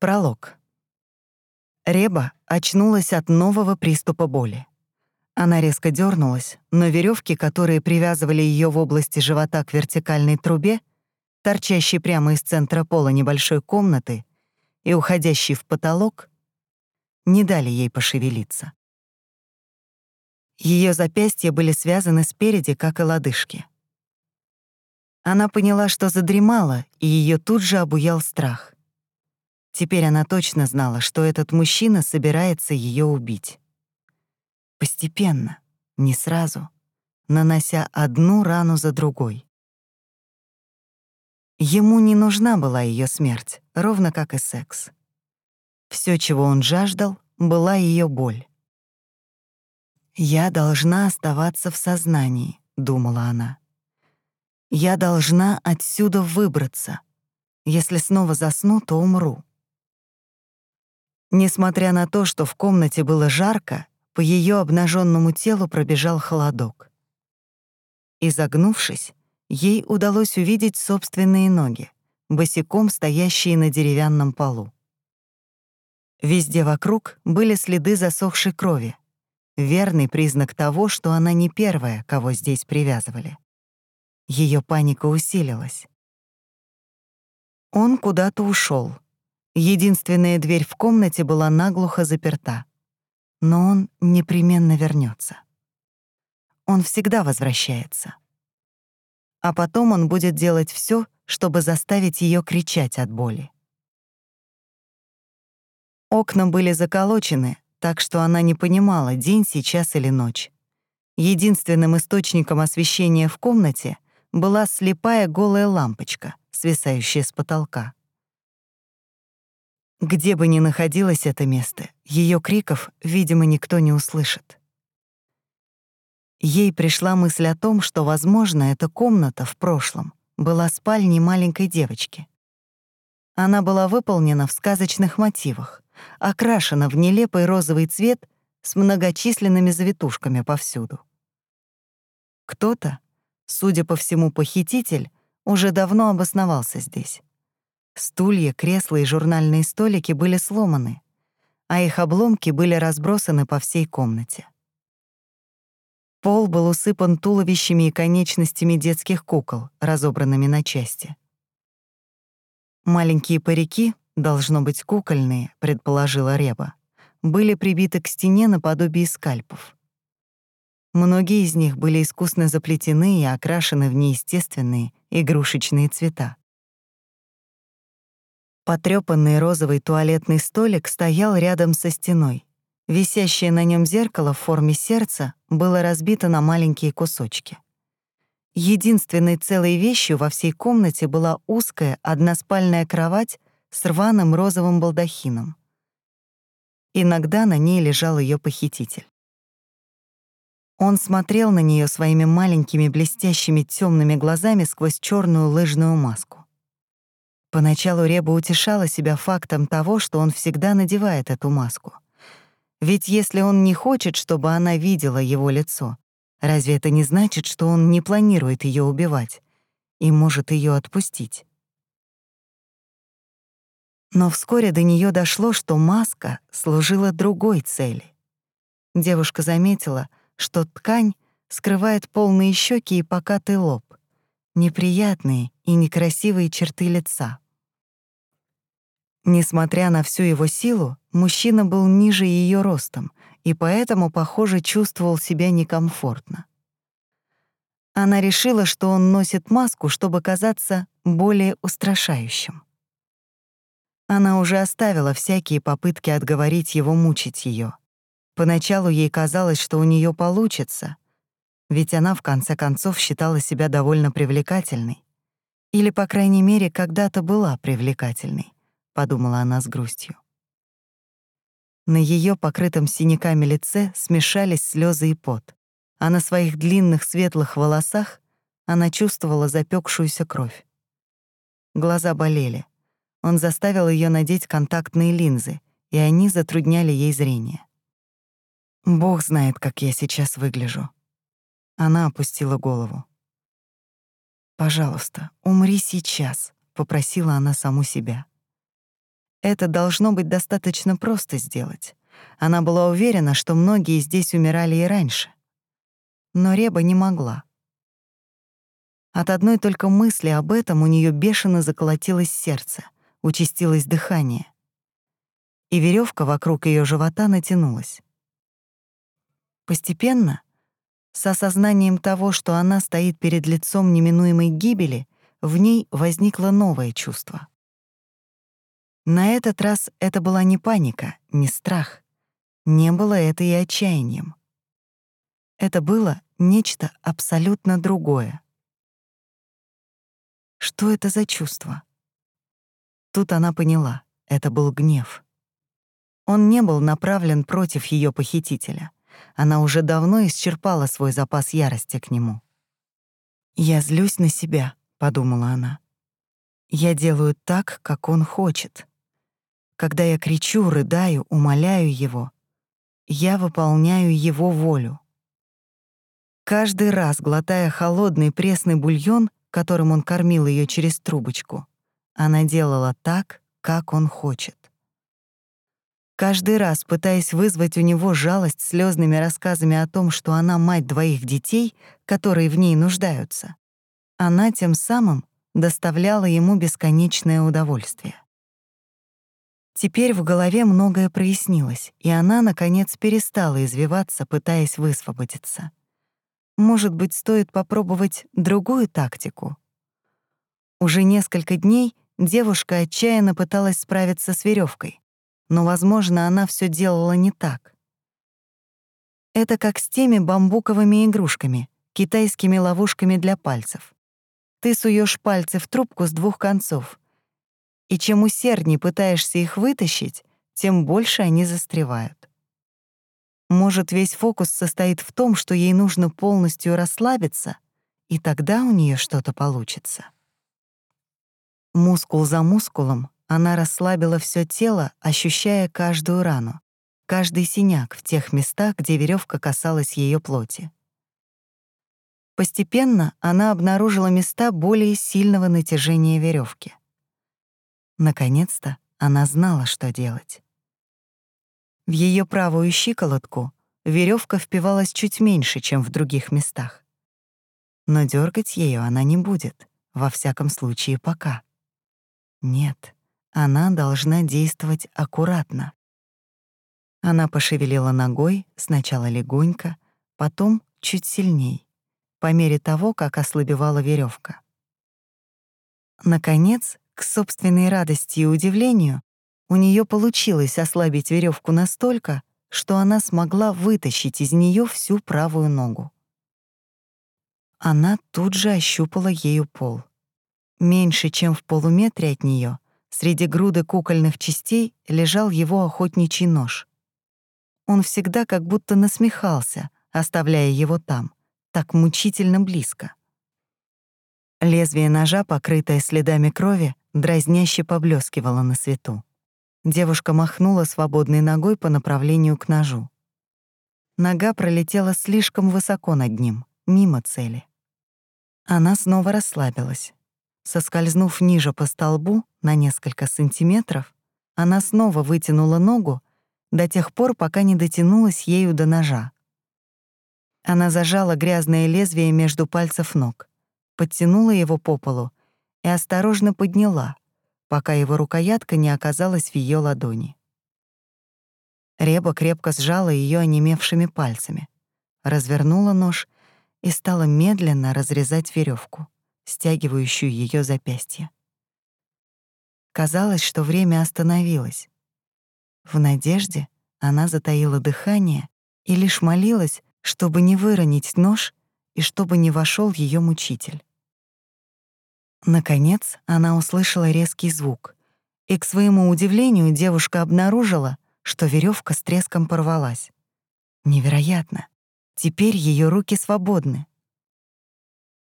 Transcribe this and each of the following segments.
Пролог. Реба очнулась от нового приступа боли. Она резко дернулась, но веревки, которые привязывали ее в области живота к вертикальной трубе, торчащей прямо из центра пола небольшой комнаты и уходящей в потолок, не дали ей пошевелиться. Ее запястья были связаны спереди, как и лодыжки. Она поняла, что задремала, и ее тут же обуял страх. Теперь она точно знала, что этот мужчина собирается ее убить. Постепенно, не сразу, нанося одну рану за другой. Ему не нужна была ее смерть, ровно как и секс. Все, чего он жаждал, была ее боль. «Я должна оставаться в сознании», — думала она. «Я должна отсюда выбраться. Если снова засну, то умру». Несмотря на то, что в комнате было жарко, по ее обнаженному телу пробежал холодок. Изогнувшись, ей удалось увидеть собственные ноги, босиком стоящие на деревянном полу. Везде вокруг были следы засохшей крови, верный признак того, что она не первая, кого здесь привязывали. Ее паника усилилась. Он куда-то ушел, Единственная дверь в комнате была наглухо заперта. Но он непременно вернется. Он всегда возвращается. А потом он будет делать все, чтобы заставить ее кричать от боли. Окна были заколочены, так что она не понимала, день сейчас или ночь. Единственным источником освещения в комнате была слепая голая лампочка, свисающая с потолка. Где бы ни находилось это место, ее криков, видимо, никто не услышит. Ей пришла мысль о том, что, возможно, эта комната в прошлом была спальней маленькой девочки. Она была выполнена в сказочных мотивах, окрашена в нелепый розовый цвет с многочисленными завитушками повсюду. Кто-то, судя по всему, похититель, уже давно обосновался здесь. Стулья, кресла и журнальные столики были сломаны, а их обломки были разбросаны по всей комнате. Пол был усыпан туловищами и конечностями детских кукол, разобранными на части. Маленькие парики, должно быть кукольные, предположила Реба, были прибиты к стене наподобие скальпов. Многие из них были искусно заплетены и окрашены в неестественные игрушечные цвета. Потрёпанный розовый туалетный столик стоял рядом со стеной. Висящее на нем зеркало в форме сердца было разбито на маленькие кусочки. Единственной целой вещью во всей комнате была узкая односпальная кровать с рваным розовым балдахином. Иногда на ней лежал ее похититель. Он смотрел на нее своими маленькими блестящими темными глазами сквозь черную лыжную маску. Поначалу Реба утешала себя фактом того, что он всегда надевает эту маску. Ведь если он не хочет, чтобы она видела его лицо, разве это не значит, что он не планирует ее убивать и может ее отпустить? Но вскоре до нее дошло, что маска служила другой цели. Девушка заметила, что ткань скрывает полные щеки и покатый лоб, неприятные и некрасивые черты лица. Несмотря на всю его силу, мужчина был ниже ее ростом и поэтому, похоже, чувствовал себя некомфортно. Она решила, что он носит маску, чтобы казаться более устрашающим. Она уже оставила всякие попытки отговорить его мучить ее. Поначалу ей казалось, что у нее получится — ведь она, в конце концов, считала себя довольно привлекательной. Или, по крайней мере, когда-то была привлекательной, подумала она с грустью. На ее покрытом синяками лице смешались слезы и пот, а на своих длинных светлых волосах она чувствовала запекшуюся кровь. Глаза болели. Он заставил ее надеть контактные линзы, и они затрудняли ей зрение. «Бог знает, как я сейчас выгляжу», она опустила голову. «Пожалуйста, умри сейчас», — попросила она саму себя. Это должно быть достаточно просто сделать. Она была уверена, что многие здесь умирали и раньше. Но Реба не могла. От одной только мысли об этом у нее бешено заколотилось сердце, участилось дыхание. И веревка вокруг ее живота натянулась. Постепенно, с осознанием того, что она стоит перед лицом неминуемой гибели, в ней возникло новое чувство. На этот раз это была не паника, не страх. Не было это и отчаянием. Это было нечто абсолютно другое. Что это за чувство? Тут она поняла, это был гнев. Он не был направлен против ее похитителя. Она уже давно исчерпала свой запас ярости к нему. «Я злюсь на себя», — подумала она. «Я делаю так, как он хочет. Когда я кричу, рыдаю, умоляю его, я выполняю его волю. Каждый раз, глотая холодный пресный бульон, которым он кормил ее через трубочку, она делала так, как он хочет. Каждый раз, пытаясь вызвать у него жалость слезными рассказами о том, что она мать двоих детей, которые в ней нуждаются, она тем самым доставляла ему бесконечное удовольствие. Теперь в голове многое прояснилось, и она, наконец, перестала извиваться, пытаясь высвободиться. Может быть, стоит попробовать другую тактику? Уже несколько дней девушка отчаянно пыталась справиться с веревкой, но, возможно, она все делала не так. Это как с теми бамбуковыми игрушками, китайскими ловушками для пальцев. Ты суешь пальцы в трубку с двух концов — и чем усерднее пытаешься их вытащить, тем больше они застревают. Может, весь фокус состоит в том, что ей нужно полностью расслабиться, и тогда у нее что-то получится. Мускул за мускулом она расслабила все тело, ощущая каждую рану, каждый синяк в тех местах, где веревка касалась ее плоти. Постепенно она обнаружила места более сильного натяжения веревки. Наконец-то она знала, что делать. В ее правую щиколотку веревка впивалась чуть меньше, чем в других местах. Но дергать ее она не будет, во всяком случае пока. Нет, она должна действовать аккуратно. Она пошевелила ногой, сначала легонько, потом чуть сильней, по мере того, как ослабевала веревка. Наконец, к собственной радости и удивлению, у нее получилось ослабить веревку настолько, что она смогла вытащить из нее всю правую ногу. Она тут же ощупала ею пол. Меньше чем в полуметре от нее, среди груды кукольных частей, лежал его охотничий нож. Он всегда как будто насмехался, оставляя его там, так мучительно близко. Лезвие ножа, покрытое следами крови, дразняще поблескивало на свету. Девушка махнула свободной ногой по направлению к ножу. Нога пролетела слишком высоко над ним, мимо цели. Она снова расслабилась. Соскользнув ниже по столбу на несколько сантиметров, она снова вытянула ногу до тех пор, пока не дотянулась ею до ножа. Она зажала грязное лезвие между пальцев ног, подтянула его по полу и осторожно подняла, пока его рукоятка не оказалась в ее ладони. Реба крепко сжала ее онемевшими пальцами, развернула нож и стала медленно разрезать веревку, стягивающую ее запястье. Казалось, что время остановилось. В надежде она затаила дыхание и лишь молилась, чтобы не выронить нож и чтобы не вошел ее мучитель. Наконец, она услышала резкий звук, и к своему удивлению девушка обнаружила, что веревка с треском порвалась. Невероятно. Теперь ее руки свободны.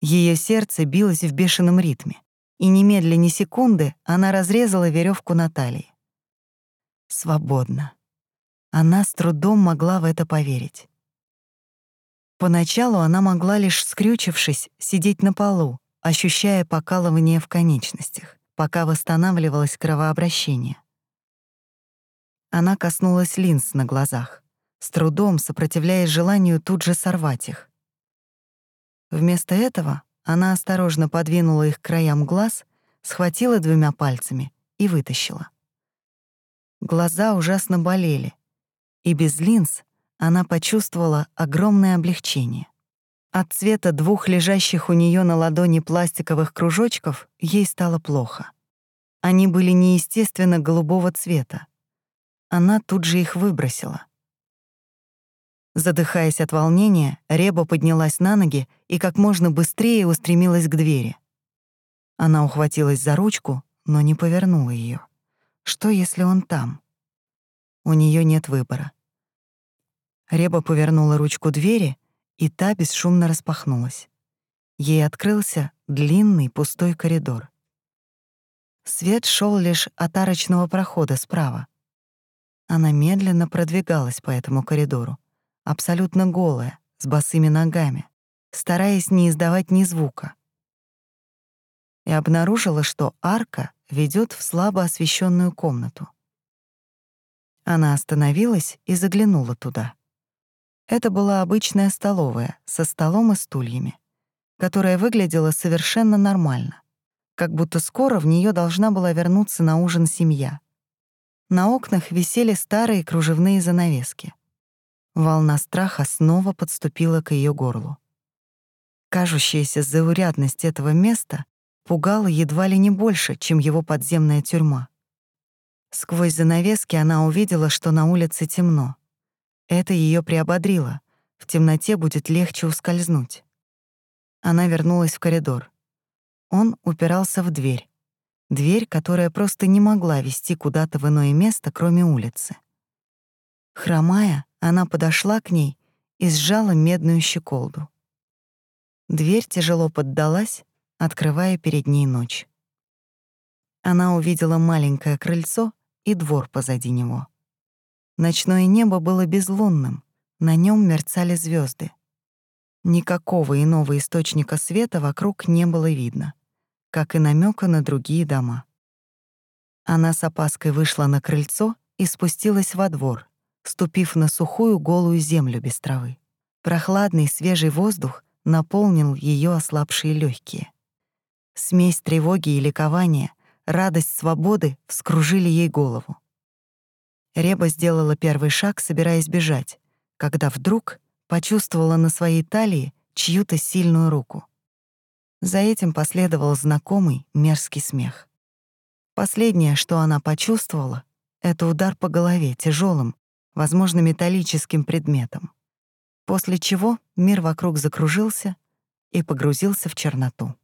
Ее сердце билось в бешеном ритме, и немедленно ни секунды она разрезала веревку на талии. Свободно. Она с трудом могла в это поверить. Поначалу она могла лишь скрючившись сидеть на полу, ощущая покалывание в конечностях, пока восстанавливалось кровообращение. Она коснулась линз на глазах, с трудом сопротивляясь желанию тут же сорвать их. Вместо этого она осторожно подвинула их к краям глаз, схватила двумя пальцами и вытащила. Глаза ужасно болели, и без линз она почувствовала огромное облегчение. От цвета двух лежащих у нее на ладони пластиковых кружочков ей стало плохо. Они были неестественно голубого цвета. Она тут же их выбросила. Задыхаясь от волнения, Реба поднялась на ноги и как можно быстрее устремилась к двери. Она ухватилась за ручку, но не повернула ее. Что, если он там? У нее нет выбора. Реба повернула ручку двери, и та бесшумно распахнулась. Ей открылся длинный пустой коридор. Свет шел лишь от арочного прохода справа. Она медленно продвигалась по этому коридору, абсолютно голая, с босыми ногами, стараясь не издавать ни звука. И обнаружила, что арка ведет в слабо освещенную комнату. Она остановилась и заглянула туда. Это была обычная столовая со столом и стульями, которая выглядела совершенно нормально, как будто скоро в нее должна была вернуться на ужин семья. На окнах висели старые кружевные занавески. Волна страха снова подступила к ее горлу. Кажущаяся заурядность этого места пугала едва ли не больше, чем его подземная тюрьма. Сквозь занавески она увидела, что на улице темно. Это ее приободрило. В темноте будет легче ускользнуть. Она вернулась в коридор. Он упирался в дверь. Дверь, которая просто не могла вести куда-то в иное место, кроме улицы. Хромая, она подошла к ней и сжала медную щеколду. Дверь тяжело поддалась, открывая перед ней ночь. Она увидела маленькое крыльцо и двор позади него. Ночное небо было безлунным, на нем мерцали звезды. Никакого иного источника света вокруг не было видно, как и намека на другие дома. Она с опаской вышла на крыльцо и спустилась во двор, ступив на сухую голую землю без травы. Прохладный свежий воздух наполнил ее ослабшие легкие. Смесь тревоги и ликования, радость свободы вскружили ей голову. Реба сделала первый шаг, собираясь бежать, когда вдруг почувствовала на своей талии чью-то сильную руку. За этим последовал знакомый мерзкий смех. Последнее, что она почувствовала, это удар по голове тяжелым, возможно, металлическим предметом. После чего мир вокруг закружился и погрузился в черноту.